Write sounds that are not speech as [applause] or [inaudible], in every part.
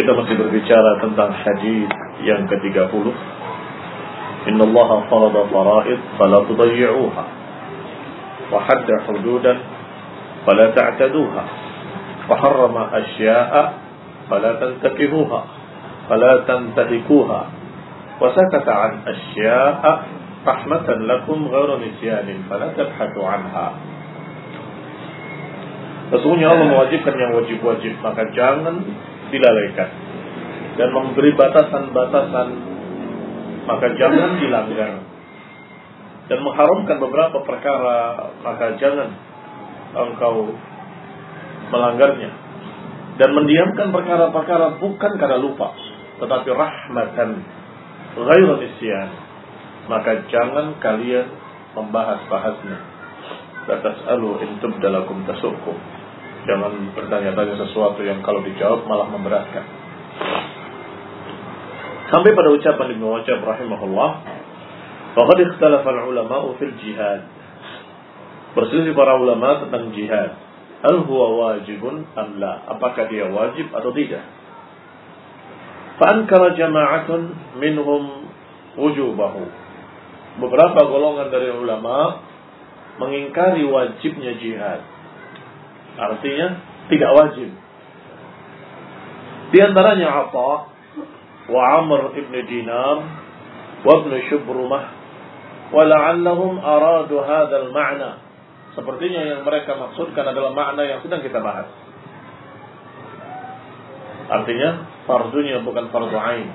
Kita masih berbicara tentang hadis yang ke-30. Inna Allah farada faraid fala tudayyi'uha wa hadda hududan fala ta'taduha wa harrama asya'a fala tantakihuha fala tantahikuha wa sakata an asya'a rahmatan lakum ghairu nisyanin fala tabhatu anha Sesungguhnya Allah mewajibkan yang wajib-wajib maka jangan dilalaikan dan memberi batasan-batasan. Maka jangan dilanggar. Dan mengharamkan beberapa perkara maka jangan engkau melanggarnya. Dan mendiamkan perkara-perkara bukan karena lupa tetapi rahmatan ghairu nisyan. Maka jangan kalian membahas-bahasnya. La tas'alu in tubdalakum tasukum Jangan bertanya-tanya sesuatu yang kalau dijawab malah memberatkan. Sampai pada ucapan Ibnu Wajab rahimahullah, "Faqad ikhtalafa al-ulama fil jihad." Berselisih para ulama tentang jihad. Hal huwa wajibun am la? Apakah dia wajib atau tidak? Fa'ankara jama'atun minhum wujubahu. Beberapa golongan dari ulama mengingkari wajibnya jihad. Artinya tidak wajib. Di antaranya Atha wa Amr ibn Dinar wa ibn Shubrumah wa la'allahum aradu hadzal ma'na. Sepertinya yang mereka maksudkan adalah makna yang sedang kita bahas. Artinya fardunya bukan fardu ain.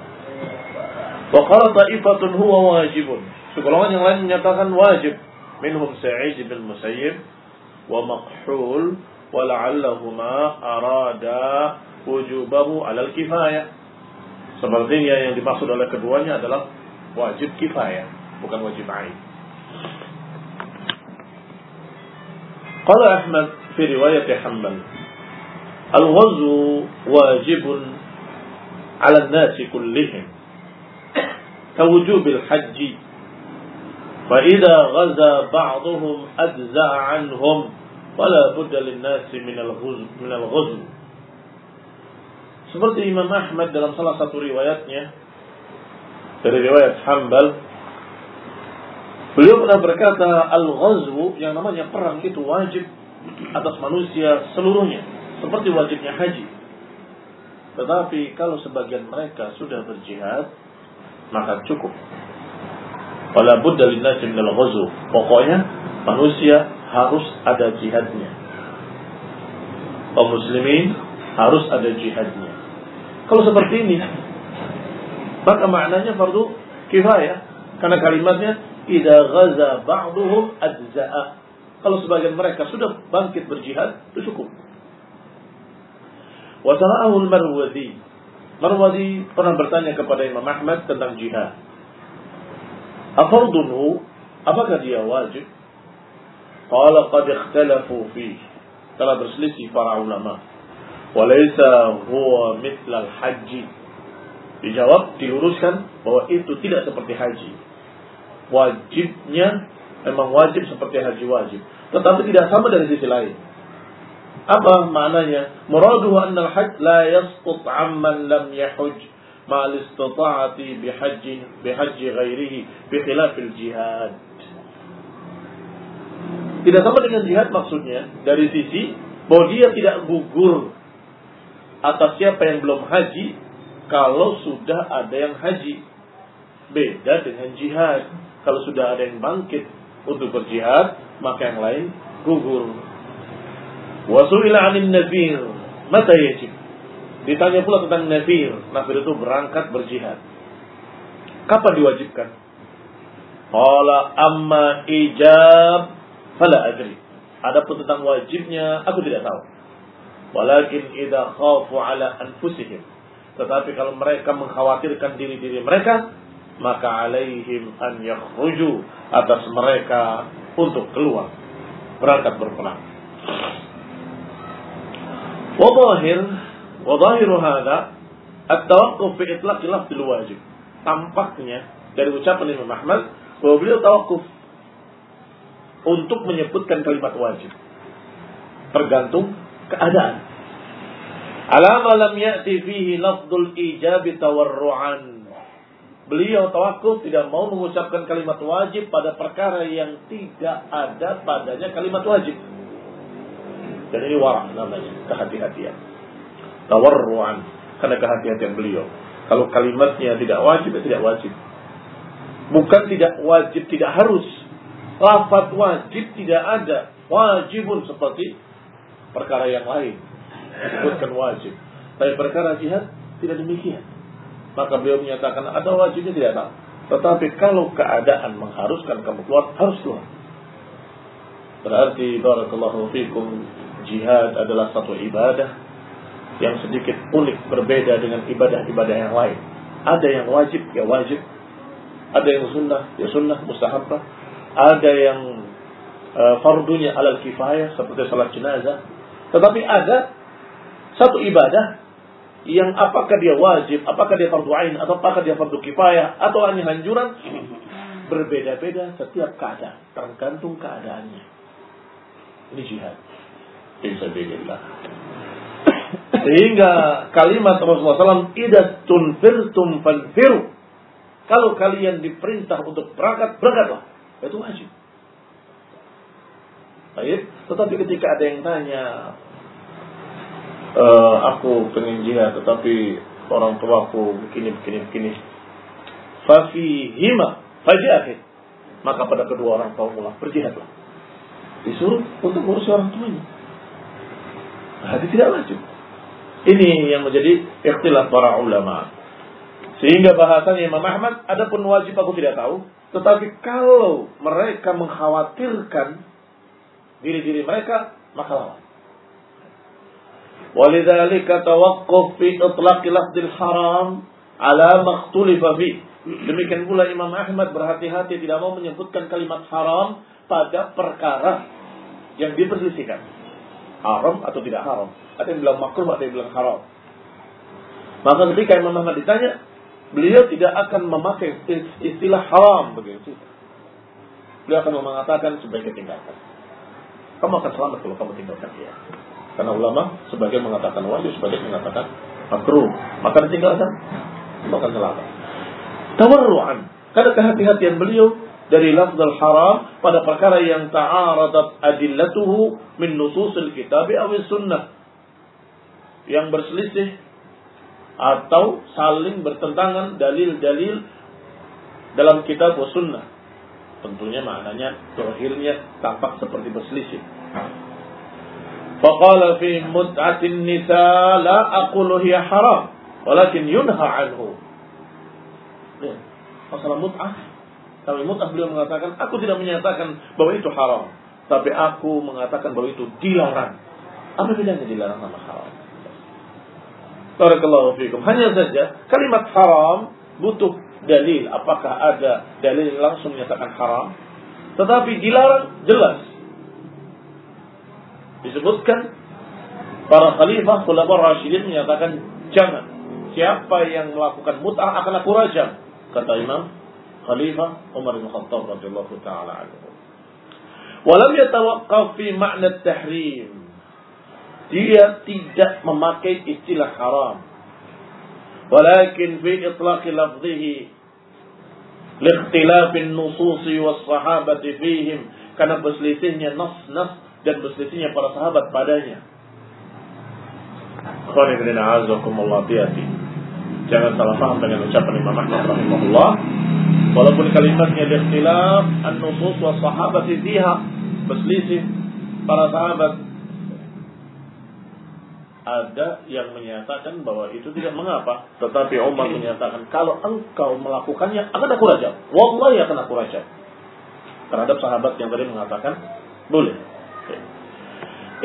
Wa qala ta'ifatun huwa wajibun. Segolongan yang lain menyatakan wajib. Minhum Sa'id bin Musayyib wa Maqhul wala'allahuma arada wujubahu alal kifayah. Sepertinya yang dimaksud oleh keduanya adalah wajib kifayah, bukan wajib ain. Qala Ahmad fi riwayat Hanbal Al-ghazwu wajibun ala an-nasi kullihim كوجوب الحج فإذا غزا بعضهم أجزأ عنهم Wala budda linnasi minal. Seperti Imam Ahmad dalam salah satu riwayatnya dari riwayat Hambal beliau pernah berkata al-ghazwu yang namanya perang itu wajib atas manusia seluruhnya seperti wajibnya haji. Tetapi kalau sebagian mereka sudah berjihad maka cukup. Wala budda linnasi minal. Pokoknya manusia harus ada jihadnya. Kaum muslimin harus ada jihadnya. Kalau seperti ini, maka maknanya fardu kifayah. Karena kalimatnya idza ghaza ba'duhum ajza'a. Kalau sebagian mereka sudah bangkit berjihad, itu cukup. Wa al Marwazi. Marwazi pernah bertanya kepada Imam Ahmad tentang jihad. Afardunhu, apakah dia wajib? Qala qad ikhtalafu fi. Telah berselisih para ulama. Walaysa huwa mithlal haji. Dijawab, diluruskan bahwa itu tidak seperti haji. Wajibnya memang wajib seperti haji wajib. Tetapi tidak sama dari sisi lain. Apa maknanya? Muraduhu anna al-hajj la yasqut amman lam yahuj ma'al istita'ati bihajji bihajji ghairihi bi khilafil jihad. Tidak sama dengan jihad maksudnya dari sisi bahwa dia tidak gugur atas siapa yang belum haji kalau sudah ada yang haji. Beda dengan jihad. Kalau sudah ada yang bangkit untuk berjihad, maka yang lain gugur. Wasu'ila anin nafir. Mata yajib. Ditanya pula tentang nafir. Nafir itu berangkat berjihad. Kapan diwajibkan? Qala amma ijab Fala adri. Adapun tentang wajibnya, aku tidak tahu. Walakin idha khawfu ala anfusihim. Tetapi kalau mereka mengkhawatirkan diri-diri mereka, maka alaihim an yakhruju atas mereka untuk keluar. Berangkat berperang. Wadahir, wadahiru hadha, at-tawakuf fi itlaqi lafzil wajib. Tampaknya dari ucapan Imam Ahmad bahwa beliau tawakuf untuk menyebutkan kalimat wajib tergantung keadaan alama lam ya'ti fihi lafdul ijabi tawarru'an beliau tawakuf tidak mau mengucapkan kalimat wajib pada perkara yang tidak ada padanya kalimat wajib dan ini warah namanya, kehati-hatian. Tawarruan, karena kehati-hatian beliau. Kalau kalimatnya tidak wajib, ya tidak wajib. Bukan tidak wajib, tidak harus. Lafat wajib tidak ada. Wajibun seperti perkara yang lain. Disebutkan wajib. Tapi perkara jihad tidak demikian. Maka beliau menyatakan ada wajibnya tidak tahu. Tetapi kalau keadaan mengharuskan kamu keluar, harus keluar. Berarti barakallahu fikum jihad adalah satu ibadah yang sedikit unik berbeda dengan ibadah-ibadah yang lain. Ada yang wajib, ya wajib. Ada yang sunnah, ya sunnah, mustahabah. Ada yang uh, fardunya alal kifayah seperti salat jenazah. Tetapi ada satu ibadah yang apakah dia wajib, apakah dia fardu ain, atau apakah dia fardu kifayah, atau hanya anjuran, berbeda-beda setiap keadaan, tergantung keadaannya. Ini jihad fisabilillah. Sehingga kalimat Rasulullah SAW, Ida tunfirtum fanfiru. Kalau kalian diperintah untuk berangkat, berangkatlah. Itu wajib. Baik. Tetapi ketika ada yang tanya, e, aku pengen jihad, tetapi orang tuaku begini, begini, begini. Fafihima, fajahid. Maka pada kedua orang tua mulai berjihadlah. Disuruh untuk ngurus orang tuanya. Hadis tidak wajib. Ini yang menjadi ikhtilaf para ulama. Sehingga bahasan Imam Ahmad, adapun wajib aku tidak tahu. Tetapi kalau mereka mengkhawatirkan diri-diri mereka, maka lawan. Walidzalika tawaqquf fi itlaqi lafdil haram ala makhtulifa fi. Demikian pula Imam Ahmad berhati-hati tidak mau menyebutkan kalimat haram pada perkara yang diperselisihkan haram atau tidak haram. Ada yang bilang makruh, ada yang bilang haram. Maka ketika Imam Ahmad ditanya, beliau tidak akan memakai istilah haram begitu. Beliau akan mengatakan sebagai tinggalkan. Kamu akan selamat kalau kamu tinggalkan dia. Karena ulama sebagai mengatakan wajib, sebagai mengatakan makruh. Maka ditinggalkan, kamu akan selamat. Tawarruan. Karena kehati-hatian beliau dari lafzul haram pada perkara yang ta'aradat adillatuhu min nususil kitab aw sunnah yang berselisih atau saling bertentangan dalil-dalil dalam kitab wa sunnah tentunya maknanya terakhirnya tampak seperti berselisih faqala fi mut'atin nisa la aqulu hiya haram walakin yunha anhu masalah mut'ah tapi mut'ah beliau mengatakan, aku tidak menyatakan bahwa itu haram. Tapi aku mengatakan bahwa itu dilarang. Apa bedanya dilarang sama haram? Barakallahu fikum. Hanya saja kalimat haram butuh dalil. Apakah ada dalil yang langsung menyatakan haram? Tetapi dilarang jelas. Disebutkan para khalifah khulafaur rasyidin menyatakan jangan. Siapa yang melakukan mut'ah akan aku rajam. Kata Imam Khalifah Umar bin Khattab radhiyallahu taala anhu. Walam yatawaqqaf fi makna tahrim dia tidak memakai istilah haram. Walakin fi itlaqi lafzihi liikhtilafin nususi was sahabati fihim karena berselisihnya nas-nas dan berselisihnya para sahabat padanya. Jangan salah paham dengan ucapan Imam Ahmad rahimahullah. Walaupun kalimatnya liikhtilaf an-nusus was sahabati fiha berselisih para sahabat ada yang menyatakan bahwa itu tidak mengapa. Tetapi Umar menyatakan kalau engkau melakukannya akan aku rajam wallahi akan aku rajam terhadap sahabat yang tadi mengatakan boleh.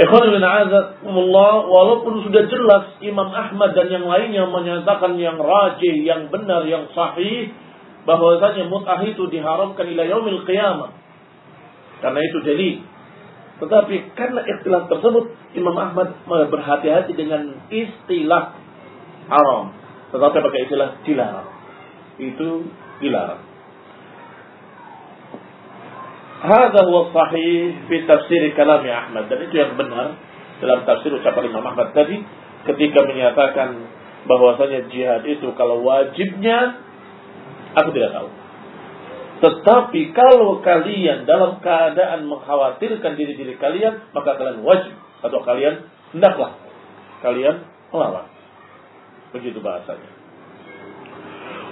Ikhwan bin Azakumullah, walaupun sudah jelas Imam Ahmad dan yang lainnya menyatakan yang rajih, yang benar, yang sahih, bahwasanya mut'ah itu diharamkan ila yaumil qiyamah. Karena itu jadi. Tetapi karena istilah tersebut Imam Ahmad berhati-hati dengan istilah haram. Tetapi pakai istilah dilarang. Itu dilarang. Hada huwa sahih fi tafsir kalam Ahmad dan itu yang benar dalam tafsir ucapan Imam Ahmad tadi ketika menyatakan bahwasanya jihad itu kalau wajibnya Aku tidak tahu. Tetapi kalau kalian dalam keadaan mengkhawatirkan diri-diri kalian, maka kalian wajib atau kalian hendaklah kalian melawan. Begitu bahasanya.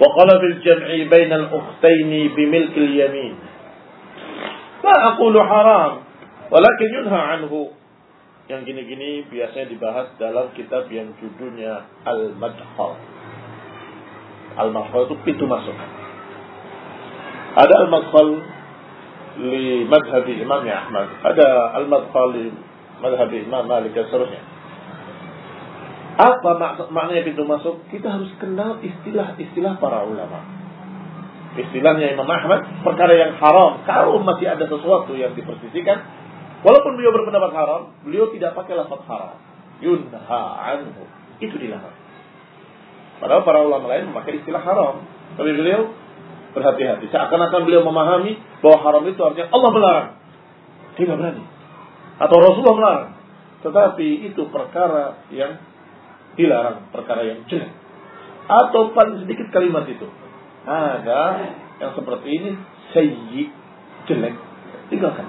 Wa qala fil jam'i bainal ukhtaini bimilkil yamin. La aqulu haram, walakin yunha anhu. Yang gini-gini biasanya dibahas dalam kitab yang judulnya Al-Madkhal. Al-Madkhal itu pintu masuk. Ada Al-Madkhal li madhabi Imam Ahmad. Ada Al-Madkhal li madhabi Imam Malik dan seterusnya. Apa mak maknanya pintu masuk? Kita harus kenal istilah-istilah para ulama. Istilahnya Imam Ahmad, perkara yang haram. Kalau masih ada sesuatu yang dipersisikan, walaupun beliau berpendapat haram, beliau tidak pakai lafaz haram. Yunha anhu. Itu dilarang. Padahal para ulama lain memakai istilah haram. Tapi beliau berhati-hati. Seakan-akan beliau memahami bahwa haram itu artinya Allah melarang. Tidak berani. Atau Rasulullah melarang. Tetapi itu perkara yang dilarang, perkara yang jelek. Atau paling sedikit kalimat itu. Ada yang seperti ini sayyi jelek. Tinggalkan.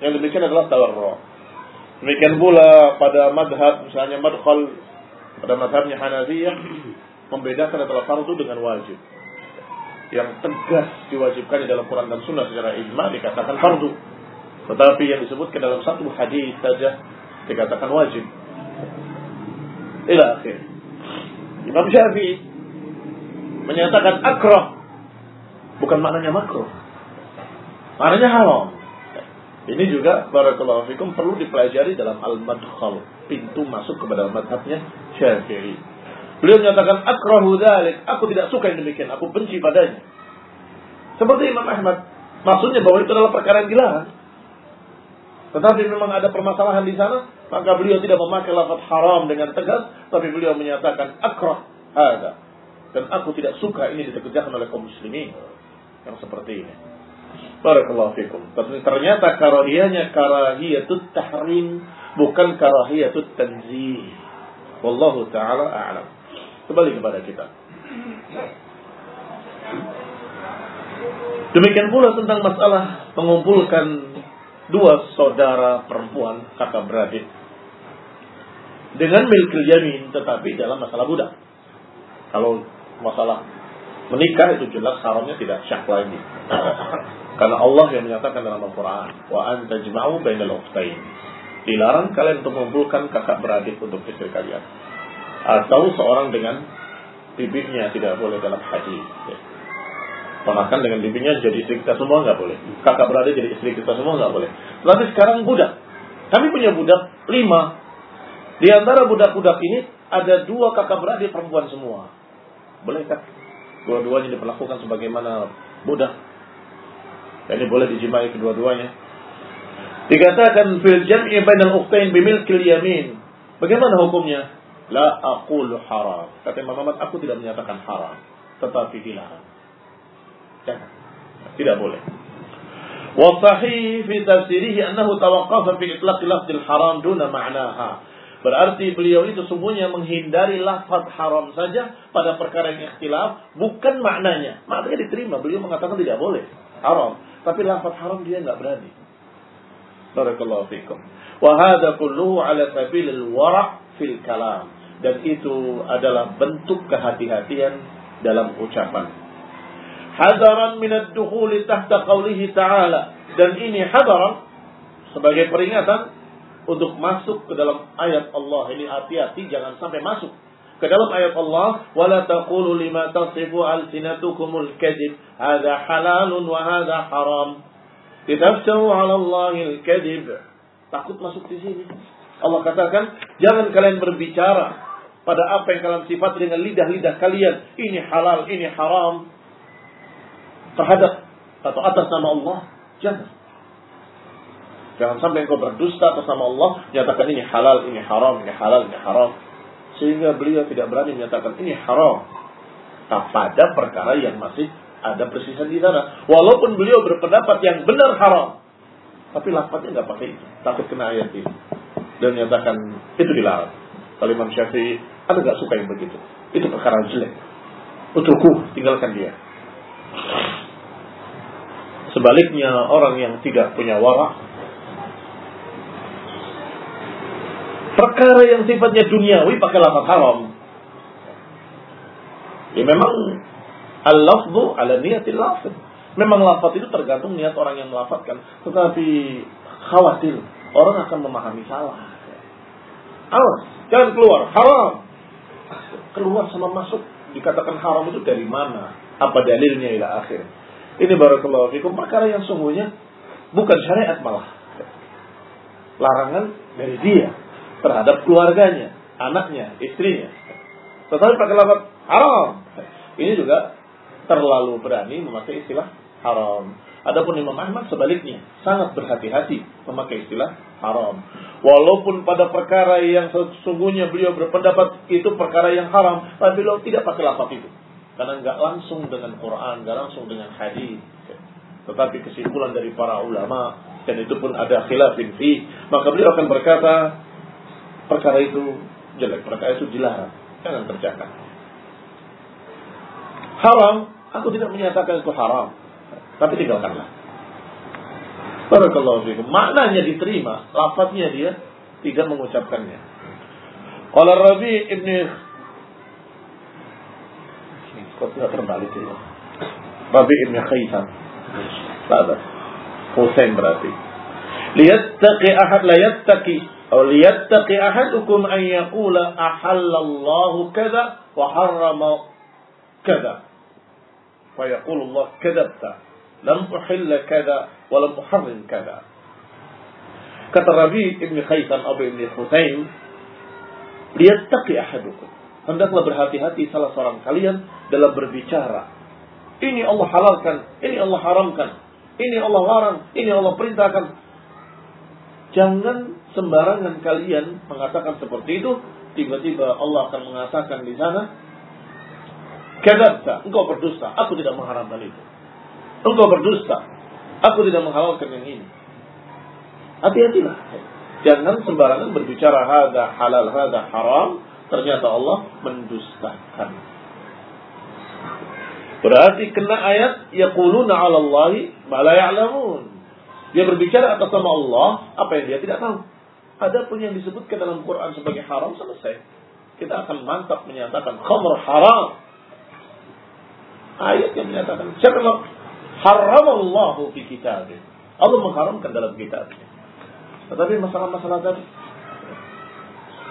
Yang demikian adalah tawarru. Demikian pula pada madhab, misalnya madkhal, pada madhabnya Hanafiyah, membedakan antara fardu dengan wajib. Yang tegas diwajibkan di dalam Quran dan Sunnah secara ijma dikatakan fardu. Tetapi yang disebutkan dalam satu hadis saja dikatakan wajib. Ila akhir. Imam Syafi'i menyatakan akrah bukan maknanya makruh. Maknanya haram. Ini juga barakallahu fikum perlu dipelajari dalam al-madkhal, pintu masuk kepada madhabnya Syafi'i. Beliau menyatakan akrahu dzalik, aku tidak suka yang demikian, aku benci padanya. Seperti Imam Ahmad, maksudnya bahwa itu adalah perkara yang dilarang. Tetapi memang ada permasalahan di sana, maka beliau tidak memakai lafaz haram dengan tegas, tapi beliau menyatakan akrah. Dan aku tidak suka ini dikerjakan oleh kaum muslimin yang seperti ini. Barakallahu fikum. Tapi ternyata karahiyahnya karahiyatut tahrim bukan karahiyatut tanzih. Wallahu taala a'lam. Kembali kepada kita. Demikian pula tentang masalah mengumpulkan dua saudara perempuan kakak beradik dengan milkil yamin tetapi dalam masalah budak. Kalau masalah menikah itu jelas haramnya tidak syak lagi. [coughs] Karena Allah yang menyatakan dalam Al-Quran, wa anta jma'u bainal. Dilarang kalian untuk mengumpulkan kakak beradik untuk istri kalian. Atau seorang dengan bibinya tidak boleh dalam hadis. Ponakan dengan bibinya jadi istri kita semua nggak boleh. Kakak beradik jadi istri kita semua nggak boleh. Tapi sekarang budak. Kami punya budak lima. Di antara budak-budak ini ada dua kakak beradik perempuan semua. Bolehkah? Dua-duanya diperlakukan sebagaimana budak. Jadi boleh dijimai kedua-duanya. Dikatakan fil jam'i bainal ukhtain bimilkil yamin. Bagaimana hukumnya? La aqulu haram. Kata Imam Ahmad, aku tidak menyatakan haram, tetapi dilarang. Jangan. Tidak boleh. Wasahih fi tafsirihi annahu tawaqqafa fi itlaq lafzil haram duna ma'naha. Berarti beliau itu semuanya menghindari lafaz haram saja pada perkara yang ikhtilaf, bukan maknanya. Maknanya diterima, beliau mengatakan tidak boleh. Haram. Tapi lafaz haram dia nggak berani. Barakallahu fikum. Wa hadha kulluhu ala sabilil wara' fil kalam. Dan itu adalah bentuk kehati-hatian dalam ucapan. Hadaran minad dukhuli tahta qawlihi ta'ala. Dan ini hadaran sebagai peringatan untuk masuk ke dalam ayat Allah. Ini hati-hati jangan sampai masuk ke dalam ayat Allah. Wala taqulu lima tasifu alsinatukumul kadhib. Hadha halalun wa hadha haram. Litaftaru 'ala Allahil kadhib. Takut masuk di sini. Allah katakan jangan kalian berbicara pada apa yang kalian sifat dengan lidah-lidah kalian ini halal ini haram terhadap atau atas nama Allah, jangan. Jangan sampai engkau berdusta atas nama Allah, nyatakan ini halal, ini haram, ini halal, ini haram. Sehingga beliau tidak berani menyatakan ini haram. Tak pada perkara yang masih ada persisian di sana. Walaupun beliau berpendapat yang benar haram. Tapi lafaznya nggak pakai itu. Takut kena ayat ini. Dan menyatakan itu dilarang. Kalau Imam Syafi'i, ada nggak suka yang begitu. Itu perkara jelek. Utruku, tinggalkan dia. Sebaliknya orang yang tidak punya wara perkara yang sifatnya duniawi pakai lafaz haram. Ya memang al-lafzu ala niyatil lafz. Memang lafaz itu tergantung niat orang yang melafazkan. Tetapi khawatir orang akan memahami salah. Awas, jangan keluar, haram. Keluar sama masuk dikatakan haram itu dari mana? Apa dalilnya ila akhir? Ini barakallahu fikum perkara yang sungguhnya bukan syariat malah. Larangan dari dia terhadap keluarganya, anaknya, istrinya. Tetapi pakai lafaz haram. Ini juga terlalu berani memakai istilah haram. Adapun Imam Ahmad sebaliknya sangat berhati-hati memakai istilah haram. Walaupun pada perkara yang sesungguhnya beliau berpendapat itu perkara yang haram, tapi beliau tidak pakai lafaz itu. Karena nggak langsung dengan Quran, nggak langsung dengan hadis. Tetapi kesimpulan dari para ulama dan itu pun ada khilafin fi, maka beliau akan berkata perkara itu jelek, perkara itu dilarang, jangan kerjakan. Haram, aku tidak menyatakan itu haram, tapi tinggalkanlah. Barakallahu fiikum. Maknanya diterima, lafaznya dia tidak mengucapkannya. Qala Rabi ibn Kok tidak terbalik itu? Rabi ibn Khaisan. Sahabat. Husain berarti. Liyattaqi ahad la yattaqi atau liyattaqi ahadukum an yaqula ahallallahu kada wa harrama kada. Fa yaqulu Allah kadabta. Lam uhilla kada wa lam uharrim kada. Kata Rabi ibn Khaisan Abu ibn Husain, liyattaqi ahadukum hendaklah berhati-hati salah seorang kalian dalam berbicara. Ini Allah halalkan, ini Allah haramkan, ini Allah larang, ini Allah perintahkan. Jangan sembarangan kalian mengatakan seperti itu, tiba-tiba Allah akan mengatakan di sana, Kadabta, engkau berdusta, aku tidak mengharamkan itu. Engkau berdusta, aku tidak menghalalkan yang ini. Hati-hatilah. Jangan sembarangan berbicara hada halal, hada haram, ternyata Allah mendustakan. Berarti kena ayat yaquluna 'ala Allahi ma la ya'lamun. Dia berbicara atas nama Allah apa yang dia tidak tahu. Ada pun yang disebutkan dalam Quran sebagai haram selesai. Kita akan mantap menyatakan khamr haram. Ayat yang menyatakan siapa haram Allah fi kitabih. Allah mengharamkan dalam kitabnya. Tetapi masalah-masalah tadi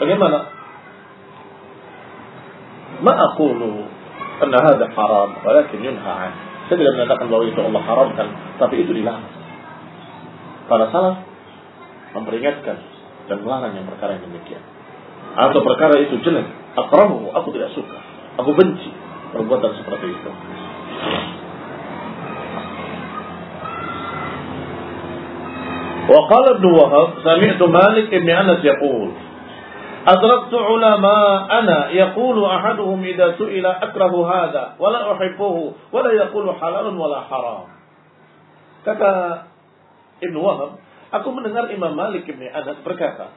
bagaimana? Ma aqulu anna hadha haram walakin yunha an. Saya tidak menyatakan bahwa itu Allah haramkan, tapi itu dilarang. Para salah memperingatkan dan melarang yang perkara yang demikian. Atau perkara itu jelek, aku tidak suka, aku benci perbuatan seperti itu. وقال ابن وهب سمعت مالك بن انس يقول أدركت علماءنا يقول أحدهم إذا سئل أكره هذا ولا أحبه ولا يقول حلال ولا حرام kata Ibn Wahab aku mendengar Imam Malik bin Anas berkata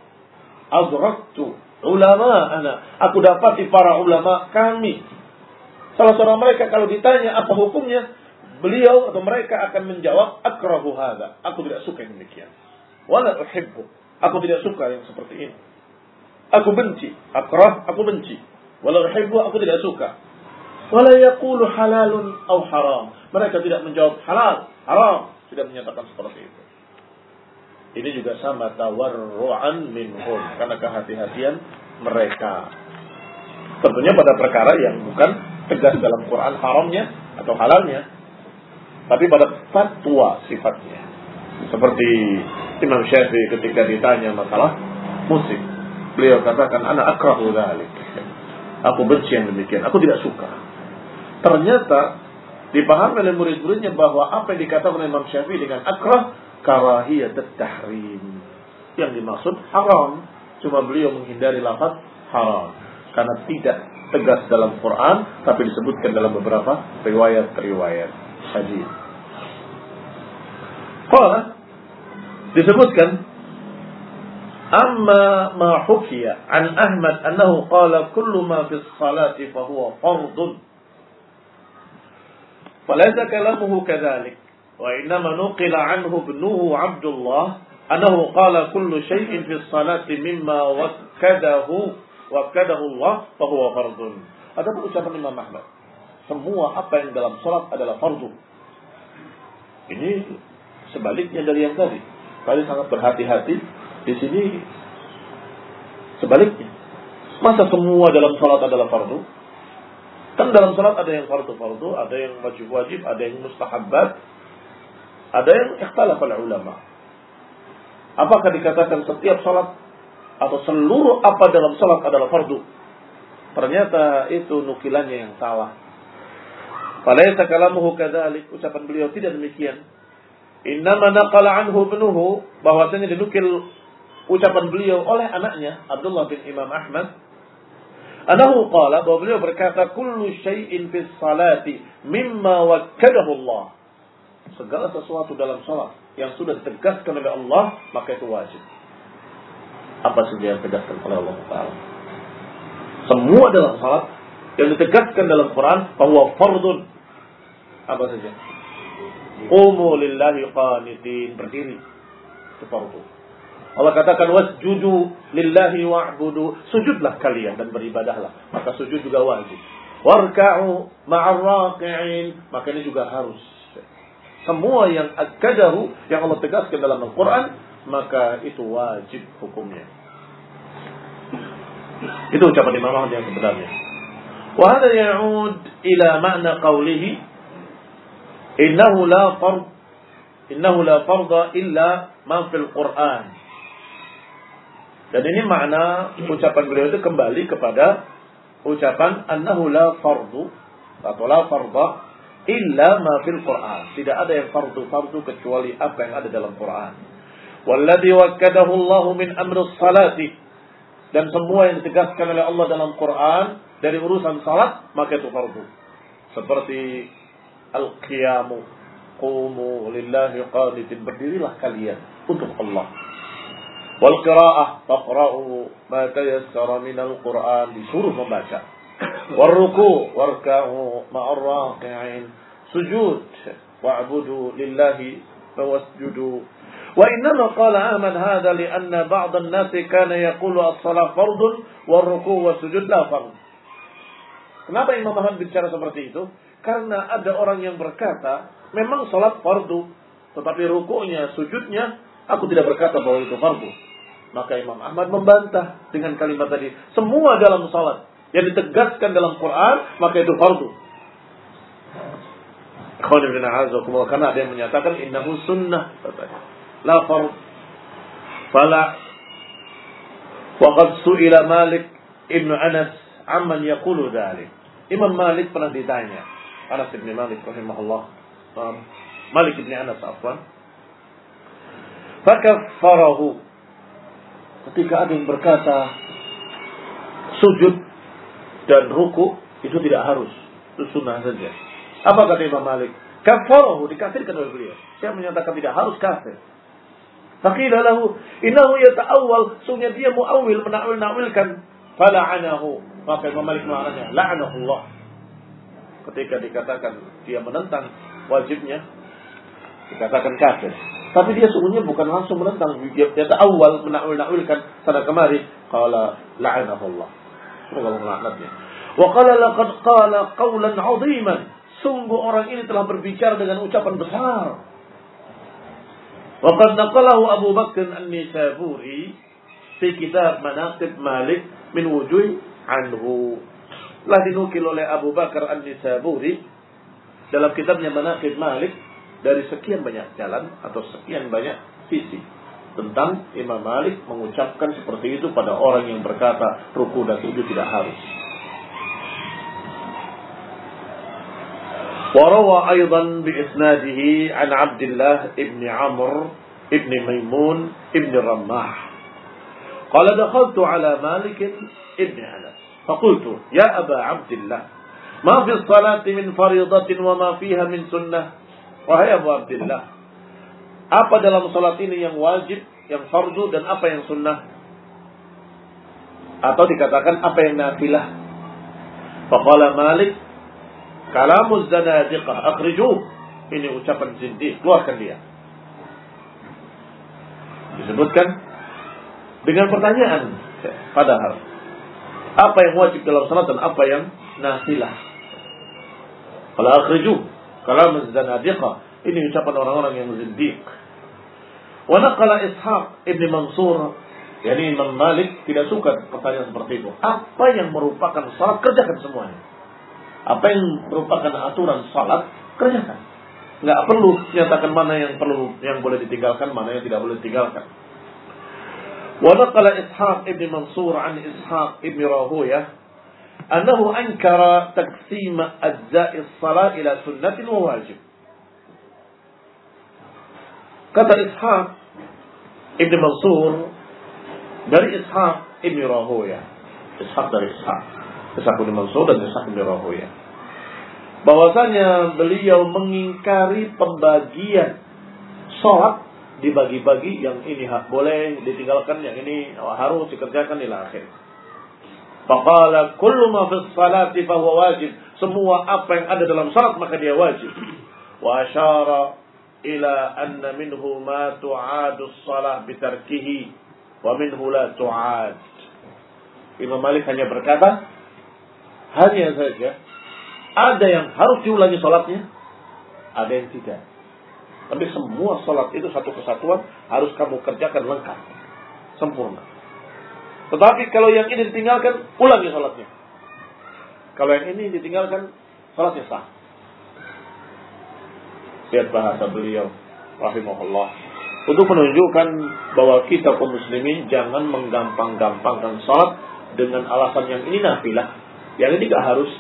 Adraktu ulama ana aku dapati para ulama kami salah seorang mereka kalau ditanya apa hukumnya beliau atau mereka akan menjawab akrahu hadza aku tidak suka yang demikian wala uhibbu aku tidak suka yang seperti ini Aku benci. Akrah, aku benci. Walau uhibbu, aku tidak suka. Wala yaqulu halalun au haram. Mereka tidak menjawab halal, haram. Tidak menyatakan seperti itu. Ini juga sama tawarru'an minhum. Karena kehati-hatian mereka. Tentunya pada perkara yang bukan tegas dalam Quran haramnya atau halalnya. Tapi pada fatwa sifatnya. Seperti Imam Syafi'i ketika ditanya masalah musik Beliau katakan, anak akrahu dhalik. Aku benci yang demikian. Aku tidak suka. Ternyata dipahami oleh murid-muridnya bahwa apa yang dikatakan oleh Imam Syafi'i dengan akrah karahiyat tahrim. Yang dimaksud haram. Cuma beliau menghindari lafaz haram. Karena tidak tegas dalam Quran, tapi disebutkan dalam beberapa riwayat-riwayat hadis. Kalau disebutkan أما ما حكي عن أحمد أنه قال كل ما في الصلاة فهو فرض فليس كلامه كذلك وإنما نقل عنه ابنه عبد الله أنه قال كل شيء في الصلاة مما وكده وكده الله فهو فرض Ada ucapan Imam Ahmad. Semua apa yang dalam salat adalah fardu. Ini sebaliknya dari yang tadi. Kali sangat berhati-hati di sini sebaliknya. Masa semua dalam salat adalah fardu? Kan dalam salat ada yang fardu-fardu, ada yang wajib-wajib, ada yang mustahabbat, ada yang ikhtalaf oleh ulama. Apakah dikatakan setiap salat atau seluruh apa dalam salat adalah fardu? Ternyata itu nukilannya yang salah. Falaisa kalamuhu kadzalik, ucapan beliau tidak demikian. Innama naqala anhu ibnuhu bahwasanya dinukil ucapan beliau oleh anaknya Abdullah bin Imam Ahmad Anahu qala bahwa beliau berkata kullu syai'in fis salati mimma wakkadahu Allah. Segala sesuatu dalam salat yang sudah ditegaskan oleh Allah maka itu wajib. Apa saja yang ditegaskan oleh Allah Taala. Semua dalam salat yang ditegaskan dalam Quran bahwa fardun. Apa saja? Qumu lillahi qanitin berdiri. Itu. Allah katakan wasjudu lillahi wa'budu. Sujudlah kalian dan beribadahlah. Maka sujud juga wajib. Warka'u ma'ar raqi'in. Maka ini juga harus. Semua yang akadahu yang Allah tegaskan dalam Al-Quran, maka itu wajib hukumnya. Itu ucapan Imam Ahmad yang sebenarnya. Wahada ya'ud ila makna qawlihi innahu la fard innahu la farda illa ma fil Qur'an dan ini makna ucapan beliau itu kembali kepada ucapan annahu la fardu atau la farda illa ma fil Quran. Tidak ada yang fardu-fardu kecuali apa yang ada dalam Quran. Walladhi wakkadahu Allah min amri salati dan semua yang ditegaskan oleh Allah dalam Quran dari urusan salat maka itu fardu. Seperti al-qiyamu qumu lillahi qanitin berdirilah kalian untuk Allah Wal qira'ah taqra'u ma tayassara minal Qur'an disuruh membaca. Warruku warka'u ma'ar raqi'in. Sujud wa'budu lillahi wasjudu. وإنما قال أحمد هذا لأن بعض الناس كان يقول الصلاة فرض والركوع والسجود لا فرض. Kenapa Imam Ahmad bicara seperti itu? Karena ada orang yang berkata, memang salat fardu, tetapi rukunya, sujudnya, aku tidak berkata bahwa itu fardu. Maka Imam Ahmad membantah dengan kalimat tadi. Semua dalam salat yang ditegaskan dalam Quran, maka itu fardu. Karena ada yang menyatakan innahu sunnah. La fard. Fala. Waqad su'ila Malik ibnu Anas amman yaqulu dhalik. Imam Malik pernah ditanya. Anas bin Malik rahimahullah. Malik bin Anas afwan. Fakaffarahu. Ketika ada yang berkata sujud dan ruku itu tidak harus. Itu sunnah saja. Apa kata Imam Malik? Kafarahu dikafirkan oleh beliau. Saya menyatakan tidak harus kafir. Faqila lahu innahu yata'awwal sungguh dia muawil menakwil-nakwilkan fala'anahu maka Imam Malik mengatakan la'anahullah. Ketika dikatakan dia menentang wajibnya, dikatakan kafir. Tapi dia sungguhnya bukan langsung menentang. Dia, dia awal menakwil-nakwilkan sana kemari. Qala la'anahullah. Semoga Allah melaknatnya. Wa qala laqad qala qawlan 'aziman. Sungguh orang ini telah berbicara dengan ucapan besar. Wa Abu Bakr An-Nisaburi fi kitab Manaqib Malik min wujuh anhu. Telah dinukil oleh Abu Bakar An-Nisaburi dalam kitabnya Manaqib Malik dari sekian banyak jalan atau sekian banyak sisi tentang Imam Malik mengucapkan seperti itu pada orang yang berkata ruku dan sujud tidak harus. وروى أيضا بإسناده عن عبد الله ابن عمرو ابن ميمون ابن الرماح قال دخلت على مالك ابن أنس فقلت يا أبا عبد الله ما في الصلاة من فريضة وما فيها من سنة Wahai Abu Abdullah, apa dalam salat ini yang wajib, yang fardu dan apa yang sunnah? Atau dikatakan apa yang nafilah? Faqala Malik, kalamuz zanadiqah, akhrijuh. Ini ucapan zindiq, keluarkan dia. Disebutkan dengan pertanyaan padahal apa yang wajib dalam salat dan apa yang nafilah. Kalau akhrijuh kalam zanadiqah. Ini ucapan orang-orang yang zindiq. Wa naqala Ishaq Ibn Mansur, yakni Imam Malik tidak suka pertanyaan seperti itu. Apa yang merupakan salat kerjakan semuanya. Apa yang merupakan aturan salat kerjakan. Enggak perlu nyatakan mana yang perlu yang boleh ditinggalkan, mana yang tidak boleh ditinggalkan. Wa naqala Ishaq Ibn Mansur an Ishaq Ibn Rahuyah أنه أنكر تقسيم أجزاء الصلاة إلى سنة وواجب kata Ishaq Ibn Mansur dari Ishaq Ibn Rahoya Ishaq dari Ishaq Ishaq Ibn Mansur dan Ishaq Ibn Rahoya bahwasanya beliau mengingkari pembagian sholat dibagi-bagi yang ini hak boleh ditinggalkan yang ini harus dikerjakan ila akhir Faqala kullu ma fis salati fahuwa wajib. Semua apa yang ada dalam salat maka dia wajib. Wa asyara ila anna minhu ma tu'adu salah bitarkihi wa minhu la tu'ad. Imam Malik hanya berkata, hanya saja ada yang harus diulangi salatnya, ada yang tidak. Tapi semua salat itu satu kesatuan harus kamu kerjakan lengkap, sempurna. Tetapi kalau yang ini ditinggalkan, ulangi sholatnya. Kalau yang ini ditinggalkan, sholatnya sah. Lihat bahasa beliau, rahimahullah. Untuk menunjukkan bahwa kita kaum muslimin jangan menggampang-gampangkan sholat dengan alasan yang ini nafilah. Yang ini gak harus.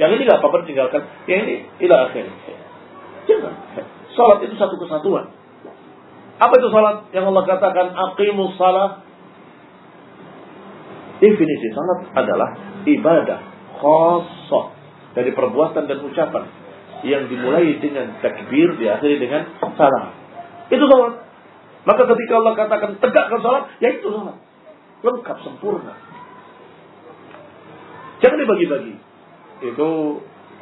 Yang ini gak apa-apa ditinggalkan. Yang ini ilah akhir. Jangan. Sholat itu satu kesatuan. Apa itu sholat? Yang Allah katakan, aqimus salat Definisi salat adalah ibadah khasah dari perbuatan dan ucapan yang dimulai dengan takbir diakhiri dengan salam. Itu salat. Maka ketika Allah katakan tegakkan salat, ya itu salat. Lengkap sempurna. Jangan dibagi-bagi. itu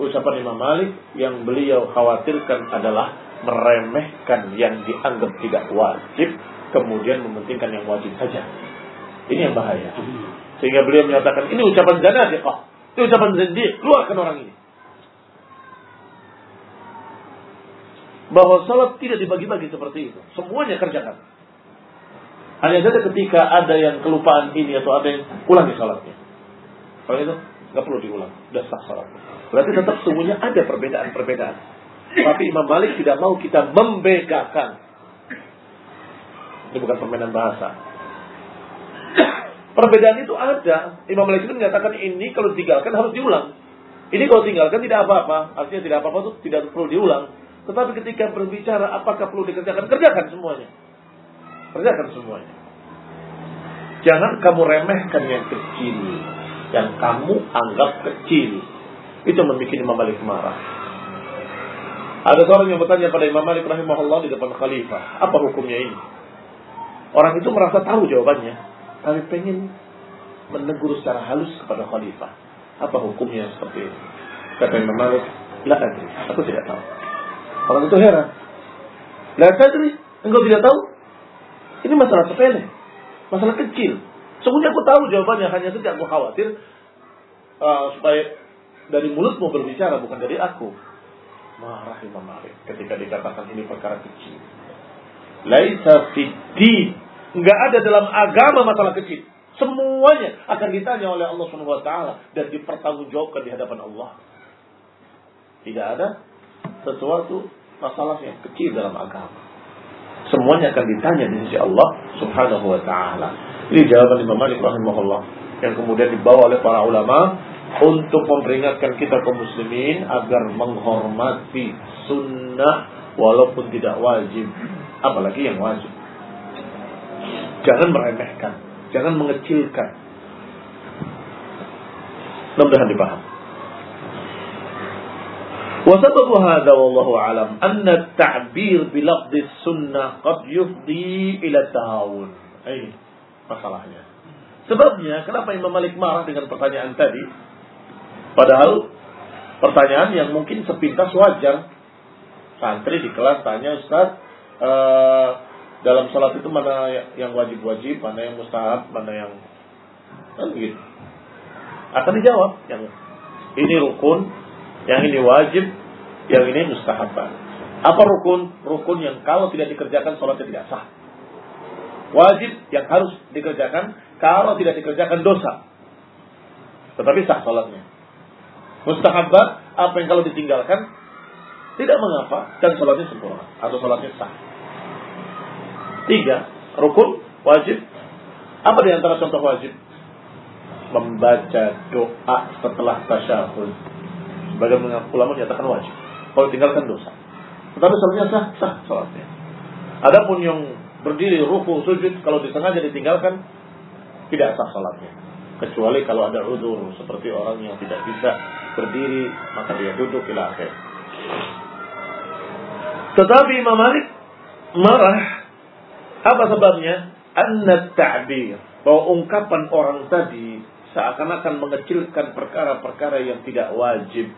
ucapan Imam Malik yang beliau khawatirkan adalah meremehkan yang dianggap tidak wajib kemudian mementingkan yang wajib saja. Ini yang bahaya. Sehingga beliau menyatakan ini ucapan zanadiqah. Ini ucapan zindiq. Keluarkan orang ini. Bahwa salat tidak dibagi-bagi seperti itu. Semuanya kerjakan. Hanya saja ketika ada yang kelupaan ini atau ada yang ulangi salatnya. Kalau itu nggak perlu diulang, sudah sah salatnya. Berarti tetap semuanya ada perbedaan-perbedaan. Tapi Imam Malik tidak mau kita membedakan. Ini bukan permainan bahasa. Perbedaan itu ada. Imam Malik itu menyatakan ini kalau ditinggalkan harus diulang. Ini kalau tinggalkan tidak apa-apa. Artinya tidak apa-apa itu tidak perlu diulang. Tetapi ketika berbicara apakah perlu dikerjakan, kerjakan semuanya. Kerjakan semuanya. Jangan kamu remehkan yang kecil. Yang kamu anggap kecil. Itu membuat Imam Malik marah. Ada seorang yang bertanya pada Imam Malik rahimahullah di depan khalifah. Apa hukumnya ini? Orang itu merasa tahu jawabannya. Tapi pengen menegur secara halus kepada khalifah. Apa hukumnya seperti ini? Kata Imam Malik, La adri, aku tidak tahu. Orang itu heran. La adri, engkau tidak tahu? Ini masalah sepele. Masalah kecil. Sebenarnya aku tahu jawabannya, hanya saja aku khawatir uh, supaya dari mulutmu berbicara, bukan dari aku. Marah Imam Malik ketika dikatakan ini perkara kecil. Laisa fiddi. Enggak ada dalam agama masalah kecil. Semuanya akan ditanya oleh Allah Subhanahu wa taala dan dipertanggungjawabkan di hadapan Allah. Tidak ada sesuatu masalah yang kecil dalam agama. Semuanya akan ditanya di sisi Allah Subhanahu wa taala. Ini jawaban Imam Malik rahimahullah yang kemudian dibawa oleh para ulama untuk memperingatkan kita kaum muslimin agar menghormati sunnah walaupun tidak wajib, apalagi yang wajib. Jangan meremehkan, jangan mengecilkan. Mudah-mudahan dipaham. وسبب هذا والله أعلم أن التعبير بلفظ السنة قد يفضي إلى التهاون أي masalahnya sebabnya kenapa Imam Malik marah dengan pertanyaan tadi Padahal pertanyaan yang mungkin sepintas wajar santri di kelas tanya Ustaz uh, dalam salat itu mana yang wajib-wajib mana yang mustahab mana yang kan gitu akan dijawab yang ini rukun yang ini wajib, yang ini mustahab. Apa rukun? Rukun yang kalau tidak dikerjakan sholatnya tidak sah. Wajib yang harus dikerjakan, kalau tidak dikerjakan dosa. Tetapi sah sholatnya. Mustahabat, apa yang kalau ditinggalkan, tidak mengapa, dan sholatnya sempurna. Atau sholatnya sah. Tiga, rukun, wajib. Apa di antara contoh wajib? Membaca doa setelah tasyahud Sebagian ulama menyatakan wajib. Kalau tinggalkan dosa. Tetapi sholatnya sah, sah sholatnya. Adapun yang berdiri ruku sujud kalau disengaja ditinggalkan tidak sah sholatnya. Kecuali kalau ada udur seperti orang yang tidak bisa berdiri maka dia duduk ila akhir. Tetapi Imam Malik marah. Apa sebabnya? Anna ta'bir. Bahwa ungkapan orang tadi seakan-akan mengecilkan perkara-perkara yang tidak wajib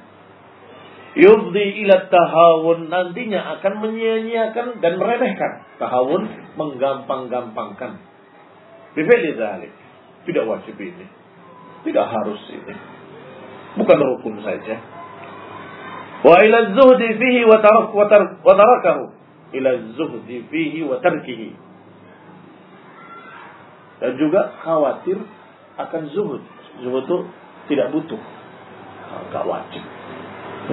yufdi ila tahawun nantinya akan menyia-nyiakan dan meremehkan. Tahawun menggampang-gampangkan. Bifeli dzalik. Tidak wajib ini. Tidak harus ini. Bukan rukun saja. Wa ila zuhdi fihi wa tarak wa, tar, wa tarakahu. Ila zuhdi fihi wa tarkihi. Dan juga khawatir akan zuhud. Zuhud itu tidak butuh. Enggak wajib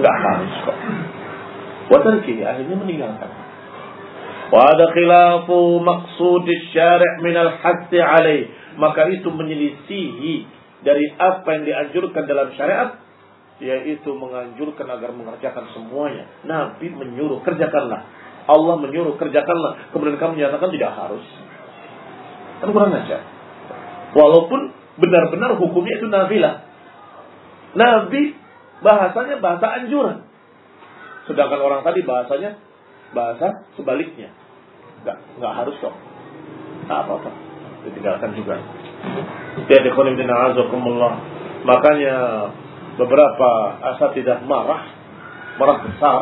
Enggak harus kok. Watarki akhirnya meninggalkan. Wa ada khilafu maqsud syari' min al-hadd alaih. Maka itu menyelisihi dari apa yang dianjurkan dalam syariat yaitu menganjurkan agar mengerjakan semuanya. Nabi menyuruh kerjakanlah. Allah menyuruh kerjakanlah. Kemudian kamu menyatakan tidak harus. Kan kurang aja. Walaupun benar-benar hukumnya itu nafilah. Nabi bahasanya bahasa anjuran. Sedangkan orang tadi bahasanya bahasa sebaliknya. Enggak, enggak harus kok. Apa-apa. Ditinggalkan juga. Ya azakumullah. Makanya beberapa asatidah marah, marah besar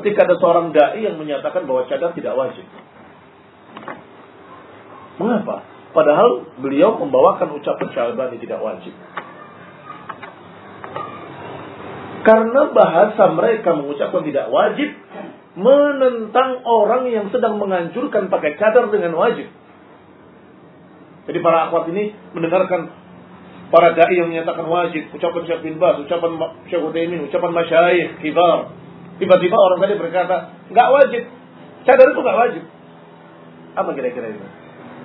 ketika ada seorang dai yang menyatakan bahwa cadar tidak wajib. Mengapa? Padahal beliau membawakan ucapan Syalbani tidak wajib. Karena bahasa mereka mengucapkan tidak wajib menentang orang yang sedang menganjurkan pakai cadar dengan wajib. Jadi para akhwat ini mendengarkan para dai yang menyatakan wajib, ucapan Syekh bin Bas, ucapan Syekh Utsaimin, ucapan masyayikh kibar. Tiba-tiba orang tadi berkata, nggak wajib. Cadar itu nggak wajib. Apa kira-kira itu?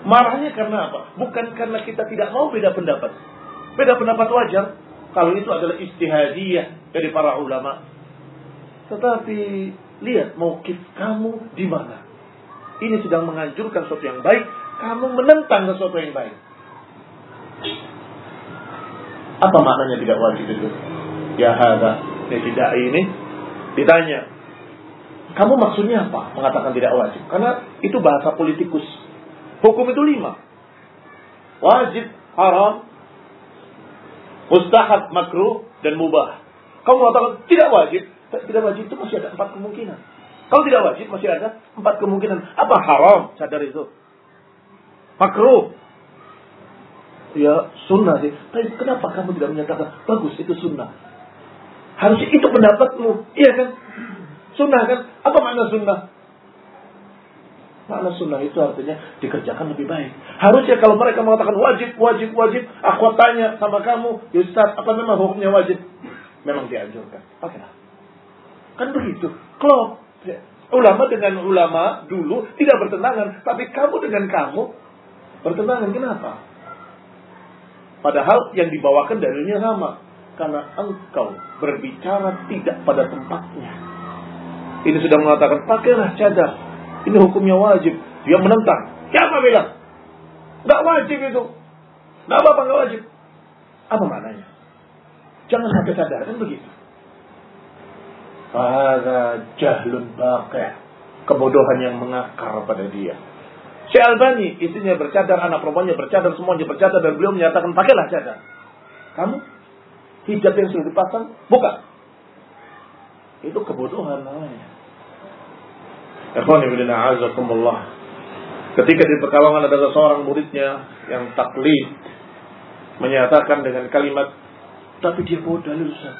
Marahnya karena apa? Bukan karena kita tidak mau beda pendapat. Beda pendapat wajar. Kalau itu adalah istihadiyah dari para ulama. Tetapi lihat maukif kamu di mana. Ini sedang menganjurkan sesuatu yang baik, kamu menentang sesuatu yang baik. Apa maknanya tidak wajib itu? Ya hada, ya tidak ini ditanya. Kamu maksudnya apa? Mengatakan tidak wajib. Karena itu bahasa politikus. Hukum itu lima. Wajib, haram, mustahab, makruh, dan mubah. Kamu mengatakan tidak wajib. Tidak wajib itu masih ada empat kemungkinan. Kalau tidak wajib masih ada empat kemungkinan. Apa haram? Sadar itu. Makruh. Ya sunnah sih. Tapi kenapa kamu tidak menyatakan bagus itu sunnah? Harusnya itu pendapatmu. Iya kan? Sunnah kan? Apa makna sunnah? Makna sunnah itu artinya dikerjakan lebih baik. Harusnya kalau mereka mengatakan wajib, wajib, wajib, aku tanya sama kamu, ya apa memang hukumnya wajib? Memang dianjurkan. Pakailah. Kan begitu. Kalau ulama dengan ulama dulu tidak bertentangan, tapi kamu dengan kamu bertentangan. Kenapa? Padahal yang dibawakan dalilnya sama. Karena engkau berbicara tidak pada tempatnya. Ini sudah mengatakan, pakailah cadar. Ini hukumnya wajib. Dia menentang. Siapa bilang? Gak wajib itu. Gak apa-apa wajib. Apa maknanya? Jangan pakai cadar. Kan begitu. Ada jahlun baqi' Kebodohan yang mengakar pada dia. Syekh Albani, istrinya bercadar, anak perempuannya bercadar, semuanya bercadar, dan beliau menyatakan, pakailah cadar. Kamu? Hijab yang sudah dipasang? Bukan. Itu kebodohan namanya. Ketika di Pekalongan ada seorang muridnya yang taklid menyatakan dengan kalimat tapi dia bawa dalil Ustaz.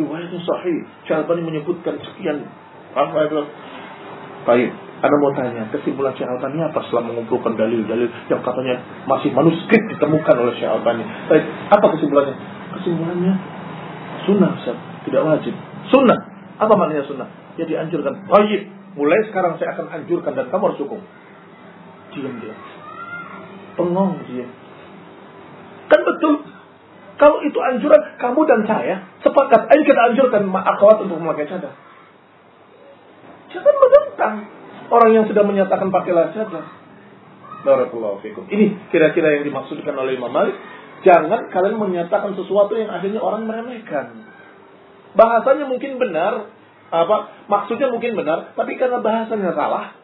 Riwayatnya sahih. Syalbani menyebutkan sekian apa itu? Baik. Anda mau tanya, kesimpulan Syekh Albani apa setelah mengumpulkan dalil-dalil yang katanya masih manuskrip ditemukan oleh Syekh Albani? Baik, apa kesimpulannya? Kesimpulannya sunnah, Ustaz. tidak wajib. Sunnah. Apa maknanya sunnah? Ya dianjurkan. Wajib. Mulai sekarang saya akan anjurkan dan kamu harus hukum. Diam dia. Pengong dia. Kan betul. Kalau itu anjuran kamu dan saya sepakat. Ayo kita anjurkan akhwat untuk memakai cadar. Jangan menentang orang yang sudah menyatakan pakailah fikum. Ini kira-kira yang dimaksudkan oleh Imam Malik. Jangan kalian menyatakan sesuatu yang akhirnya orang meremehkan. Bahasanya mungkin benar, apa maksudnya mungkin benar, tapi karena bahasanya salah,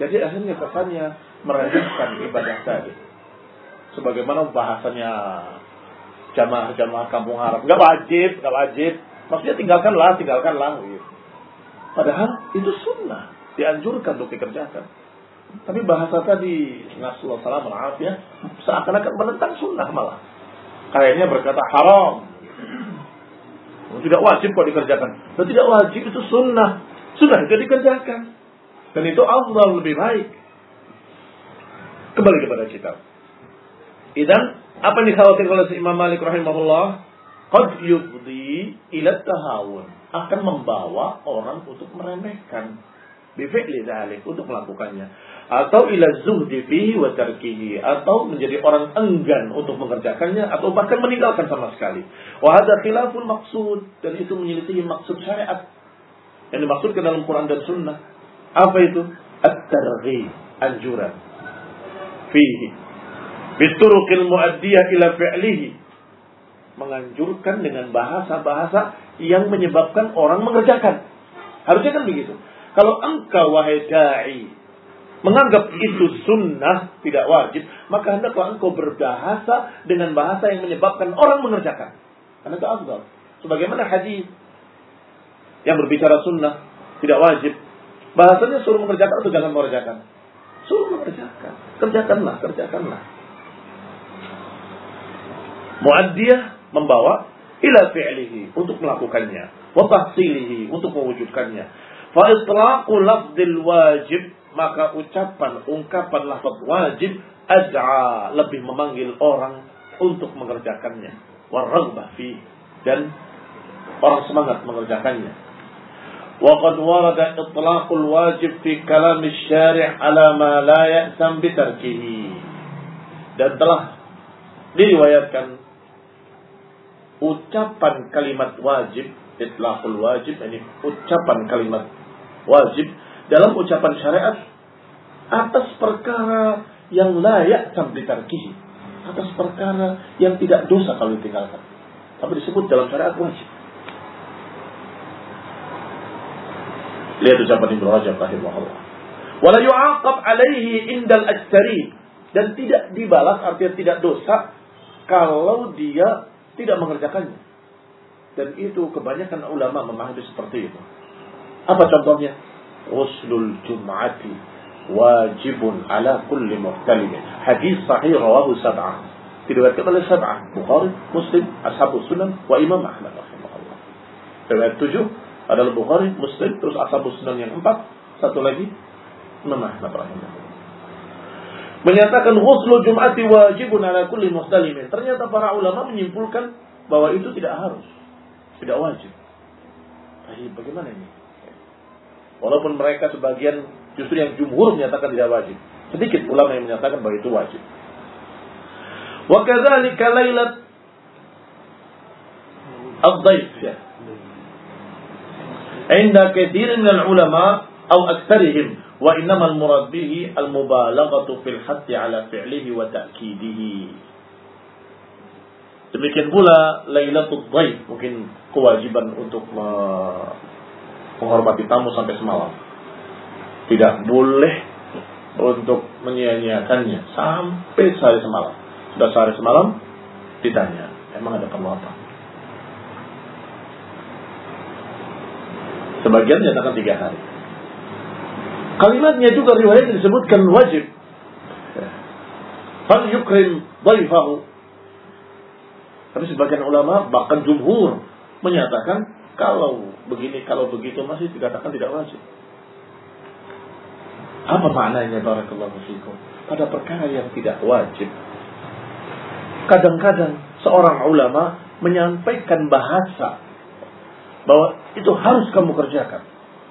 jadi akhirnya kesannya meremehkan ibadah tadi. Sebagaimana bahasanya jamaah-jamaah kampung Arab, nggak wajib, nggak wajib. Maksudnya tinggalkanlah, tinggalkanlah. Padahal itu sunnah, dianjurkan untuk dikerjakan. Tapi bahasa tadi Nasulullah salam ya seakan-akan menentang sunnah malah. Kayaknya berkata haram. Tidak wajib kok dikerjakan. Dan tidak wajib itu sunnah. Sunnah itu dikerjakan. Dan itu Allah lebih baik. Kembali kepada kita. Dan apa yang dikhawatirkan oleh Imam Malik rahimahullah? Qad yubdi ila tahawun. Akan membawa orang untuk meremehkan bifi'li dzalik untuk melakukannya atau ila zuhdi fihi wa tarkihi atau menjadi orang enggan untuk mengerjakannya atau bahkan meninggalkan sama sekali. Wa hadza khilaful maqsud dan itu menyelisihi maksud syariat yang dimaksudkan dalam Quran dan Sunnah. Apa itu? At-targhib, anjuran. Fihi. Bituruqil muaddiyah ila fi'lihi. Menganjurkan dengan bahasa-bahasa yang menyebabkan orang mengerjakan. Harusnya kan begitu. Kalau engkau wahai da'i menganggap itu sunnah tidak wajib, maka hendaklah engkau berbahasa dengan bahasa yang menyebabkan orang mengerjakan. Karena itu afdal. Sebagaimana hadis yang berbicara sunnah tidak wajib. Bahasanya suruh mengerjakan atau jangan mengerjakan. Suruh mengerjakan. Kerjakanlah, kerjakanlah. Muaddiyah membawa ila fi'lihi untuk melakukannya, wa tahsilihi untuk mewujudkannya. Fa itlaqu lafdil wajib maka ucapan ungkapan lafaz wajib ad'a lebih memanggil orang untuk mengerjakannya waraghbah fi dan orang semangat mengerjakannya. Wa qad warada itlaqul wajib fi kalam asy-syari' ala ma la ya'sam bi tarkihi. Dan telah diriwayatkan ucapan kalimat wajib itlaqul wajib ini ucapan kalimat wajib dalam ucapan syariat atas perkara yang layak sambitarkihi atas perkara yang tidak dosa kalau ditinggalkan tapi disebut dalam syariat wajib Lihat ucapan Ibnu Rajab rahimahullah. Wala yu'aqab alaihi indal ajtari dan tidak dibalas artinya tidak dosa kalau dia tidak mengerjakannya. Dan itu kebanyakan ulama memahami seperti itu. Apa contohnya? Uslul Jum'ati wajibun ala kulli muhtalimin. Hadis sahih rawahu sab'ah. Diriwayatkan oleh sab'ah. Bukhari, Muslim, Ashabus Sunan, wa Imam Ahmad rahimahullah. Riwayat tujuh adalah Bukhari, Muslim, terus Ashabus Sunan yang empat, satu lagi Imam Ahmad Menyatakan ghuslu Jum'ati wajibun ala kulli muslimin. Ternyata para ulama menyimpulkan bahwa itu tidak harus, tidak wajib. Bagaimana ini? Walaupun mereka sebagian justru yang jumhur menyatakan tidak wajib. Sedikit ulama yang menyatakan bahwa itu wajib. Wa kadzalika lailat ad-dhaif ya. Inda katsirin min ulama atau aktsarihim wa innamal murad bihi al-mubalaghatu fil hadd ala fi'lihi wa ta'kidihi. Demikian pula Lailatul Dhaif mungkin kewajiban untuk menghormati tamu sampai semalam. Tidak boleh untuk menyia-nyiakannya sampai sehari semalam. Sudah sehari semalam ditanya, emang ada perlu apa? Sebagian menyatakan tiga hari. Kalimatnya juga riwayat disebutkan wajib. Fal yukrim dhaifahu. Tapi sebagian ulama bahkan jumhur menyatakan kalau begini kalau begitu masih dikatakan tidak wajib. Apa maknanya barakallahu fikum? Pada perkara yang tidak wajib. Kadang-kadang seorang ulama menyampaikan bahasa bahwa itu harus kamu kerjakan.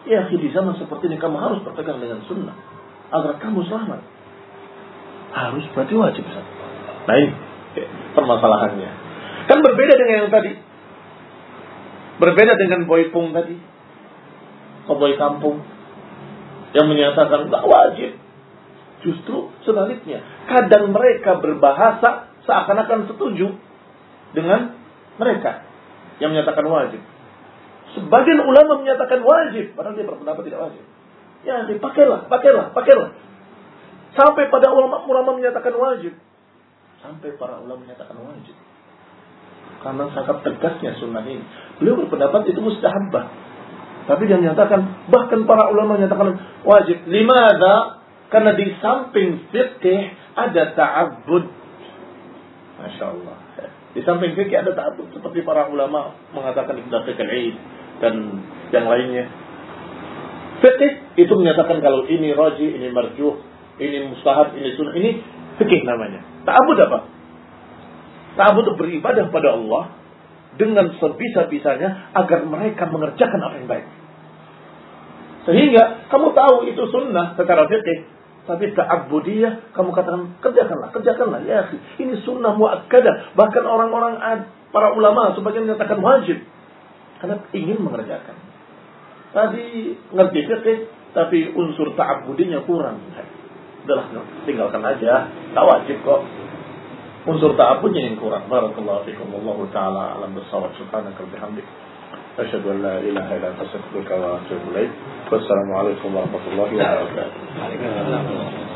Ya, di zaman seperti ini kamu harus berpegang dengan sunnah agar kamu selamat. Harus berarti wajib. Nah ini permasalahannya. Kan berbeda dengan yang tadi. Berbeda dengan boy pung tadi. Boy kampung. Yang menyatakan nggak wajib. Justru sebaliknya. Kadang mereka berbahasa seakan-akan setuju dengan mereka yang menyatakan wajib. Sebagian ulama menyatakan wajib, padahal dia berpendapat tidak wajib. Ya, dipakailah, pakailah, pakailah. Sampai pada ulama ulama menyatakan wajib. Sampai para ulama menyatakan wajib. Karena sangat tegasnya sunnah ini. Beliau berpendapat itu mustahabah. Tapi dia menyatakan, bahkan para ulama menyatakan wajib. Limada? Karena di samping fikih ada ta'abbud. Masya Allah. Di samping fikih ada ta'abbud. Seperti para ulama mengatakan fikih Eid dan yang lainnya. Fikih itu menyatakan kalau ini roji, ini marjuh, ini mustahab, ini sunnah, ini fikih namanya. Ta'abud apa? Ta'abud beribadah pada Allah dengan sebisa-bisanya agar mereka mengerjakan apa yang baik. Sehingga kamu tahu itu sunnah secara fikih. Tapi ta'abudiyah kamu katakan kerjakanlah, kerjakanlah ya Ini sunnah muakkadah. Bahkan orang-orang para ulama sebagian menyatakan wajib karena ingin mengerjakan. Tadi ngerti fikih tapi unsur ta'abudinya kurang. Udahlah tinggalkan aja, tak wajib kok. Unsur ta'abudnya yang kurang. Barakallahu fikum wallahu taala alam bisawab subhanaka bihamdik. Asyhadu an la ilaha illa anta astaghfiruka wa atubu ilaik. Wassalamualaikum warahmatullahi wabarakatuh.